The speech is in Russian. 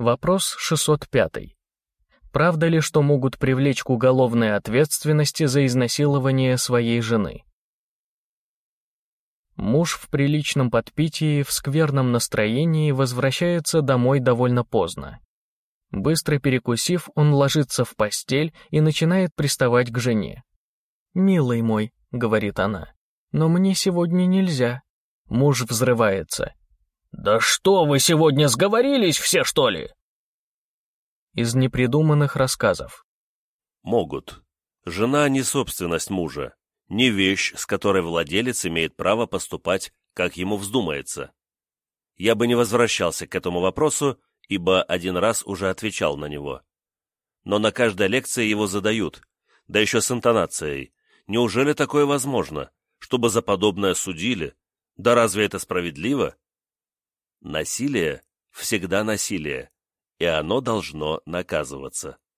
Вопрос 605. Правда ли, что могут привлечь к уголовной ответственности за изнасилование своей жены? Муж в приличном подпитии, в скверном настроении возвращается домой довольно поздно. Быстро перекусив, он ложится в постель и начинает приставать к жене. «Милый мой», — говорит она, — «но мне сегодня нельзя». Муж взрывается. «Да что вы сегодня сговорились все, что ли?» Из непридуманных рассказов. Могут. Жена не собственность мужа не вещь, с которой владелец имеет право поступать, как ему вздумается. Я бы не возвращался к этому вопросу, ибо один раз уже отвечал на него. Но на каждой лекции его задают, да еще с интонацией. Неужели такое возможно, чтобы за подобное судили? Да разве это справедливо? Насилие всегда насилие, и оно должно наказываться.